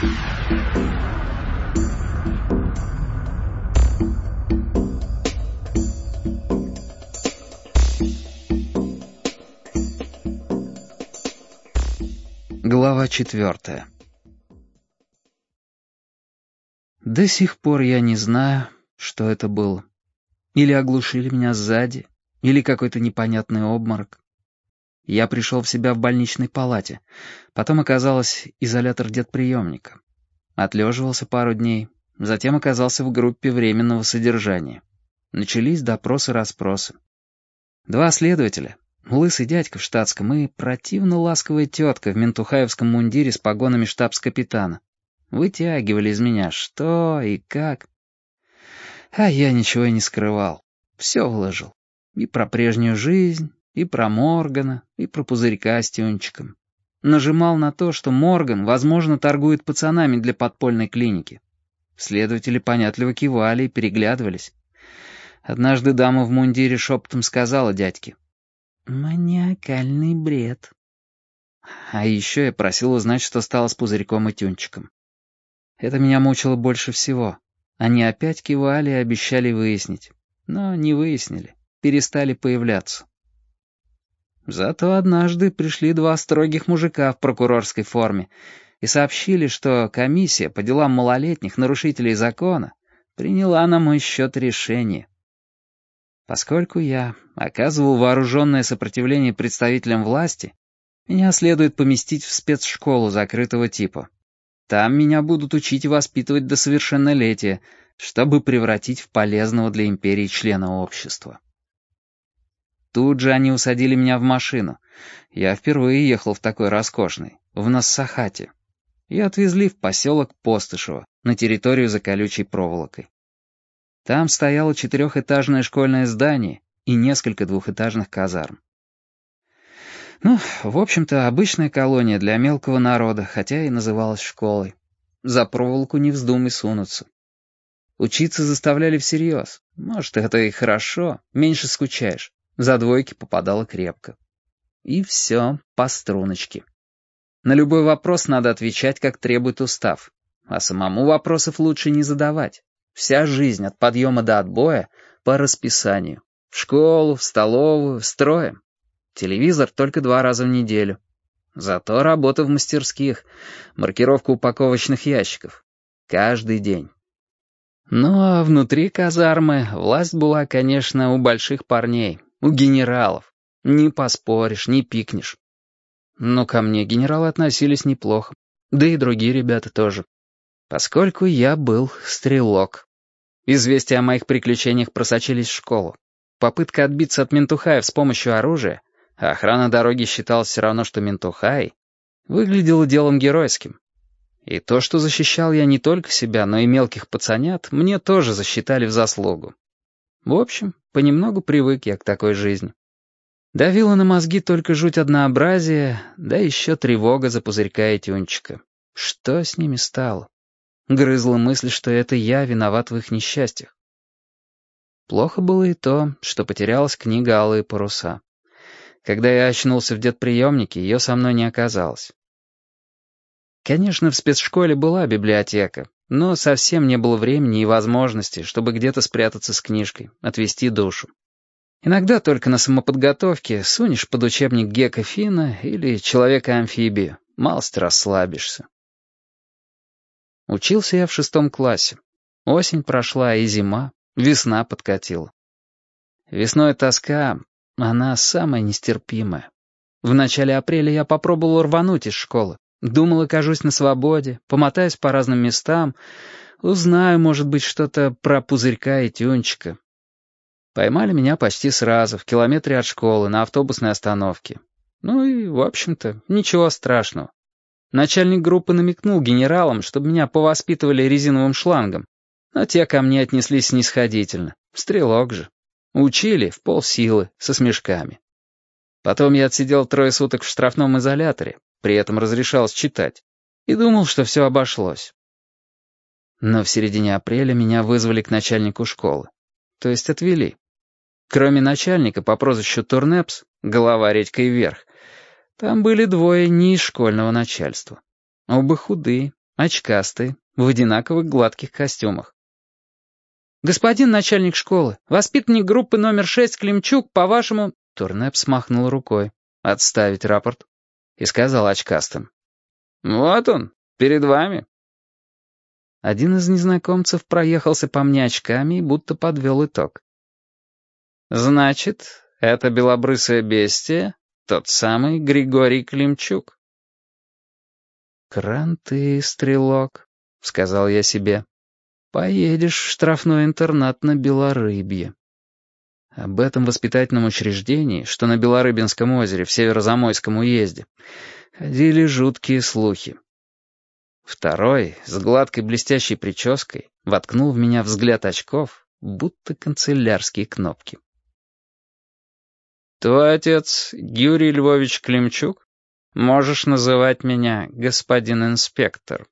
Глава четвертая До сих пор я не знаю, что это было. Или оглушили меня сзади, или какой-то непонятный обморок. Я пришел в себя в больничной палате. Потом оказалось изолятор детприемника. Отлеживался пару дней, затем оказался в группе временного содержания. Начались допросы-расспросы. Два следователя, лысый дядька в штатском и противно ласковая тетка в ментухаевском мундире с погонами штабс-капитана, вытягивали из меня что и как. А я ничего и не скрывал, все выложил. И про прежнюю жизнь, и про Моргана, и про пузырька с тюнчиком. Нажимал на то, что Морган, возможно, торгует пацанами для подпольной клиники. Следователи понятливо кивали и переглядывались. Однажды дама в мундире шепотом сказала дядьке. «Маниакальный бред». А еще я просил узнать, что стало с пузырьком и тюнчиком. Это меня мучило больше всего. Они опять кивали и обещали выяснить. Но не выяснили, перестали появляться. Зато однажды пришли два строгих мужика в прокурорской форме и сообщили, что комиссия по делам малолетних нарушителей закона приняла на мой счет решение. Поскольку я оказывал вооруженное сопротивление представителям власти, меня следует поместить в спецшколу закрытого типа. Там меня будут учить и воспитывать до совершеннолетия, чтобы превратить в полезного для империи члена общества. Тут же они усадили меня в машину. Я впервые ехал в такой роскошной, в Нассахате. И отвезли в поселок Постышево, на территорию за колючей проволокой. Там стояло четырехэтажное школьное здание и несколько двухэтажных казарм. Ну, в общем-то, обычная колония для мелкого народа, хотя и называлась школой. За проволоку не вздумай сунуться. Учиться заставляли всерьез. Может, это и хорошо, меньше скучаешь. За двойки попадала крепко. И все по струночке. На любой вопрос надо отвечать, как требует устав. А самому вопросов лучше не задавать. Вся жизнь от подъема до отбоя по расписанию. В школу, в столовую, строем. Телевизор только два раза в неделю. Зато работа в мастерских, маркировка упаковочных ящиков. Каждый день. Ну а внутри казармы власть была, конечно, у больших парней, у генералов. Не поспоришь, не пикнешь. Но ко мне генералы относились неплохо. Да и другие ребята тоже. Поскольку я был стрелок. Известия о моих приключениях просочились в школу. Попытка отбиться от Ментухаев с помощью оружия, а охрана дороги считалась все равно, что Ментухай, выглядела делом геройским. И то, что защищал я не только себя, но и мелких пацанят, мне тоже засчитали в заслугу. В общем, понемногу привык я к такой жизни. Давила на мозги только жуть однообразия, да еще тревога за пузырька и тюнчика. Что с ними стало? Грызла мысль, что это я виноват в их несчастьях. Плохо было и то, что потерялась книга «Алые паруса». Когда я очнулся в детприемнике, ее со мной не оказалось. Конечно, в спецшколе была библиотека, но совсем не было времени и возможности, чтобы где-то спрятаться с книжкой, отвести душу. Иногда только на самоподготовке сунешь под учебник Гека Фина или Человека-амфибию, малость расслабишься. Учился я в шестом классе. Осень прошла и зима, весна подкатила. Весной тоска, она самая нестерпимая. В начале апреля я попробовал рвануть из школы. Думал, окажусь на свободе, помотаюсь по разным местам, узнаю, может быть, что-то про пузырька и тюнчика. Поймали меня почти сразу, в километре от школы, на автобусной остановке. Ну и, в общем-то, ничего страшного. Начальник группы намекнул генералам, чтобы меня повоспитывали резиновым шлангом, но те ко мне отнеслись снисходительно. Стрелок же. Учили в полсилы, со смешками. Потом я отсидел трое суток в штрафном изоляторе, при этом разрешалось читать, и думал, что все обошлось. Но в середине апреля меня вызвали к начальнику школы. То есть отвели. Кроме начальника по прозвищу Турнепс, голова редькой вверх, там были двое не из школьного начальства. Оба худые, очкастые, в одинаковых гладких костюмах. «Господин начальник школы, воспитанник группы номер шесть Климчук, по-вашему...» Турнеп смахнул рукой. «Отставить рапорт». И сказал очкастым. «Вот он, перед вами». Один из незнакомцев проехался по мне очками и будто подвел итог. «Значит, это белобрысое бестие — тот самый Григорий Климчук». «Кранты, стрелок», — сказал я себе. «Поедешь в штрафной интернат на Белорыбье». Об этом воспитательном учреждении, что на Белорыбинском озере в Северозамойском уезде, ходили жуткие слухи. Второй, с гладкой блестящей прической, воткнул в меня взгляд очков, будто канцелярские кнопки. «Твой отец Юрий Львович Климчук? Можешь называть меня господин инспектор».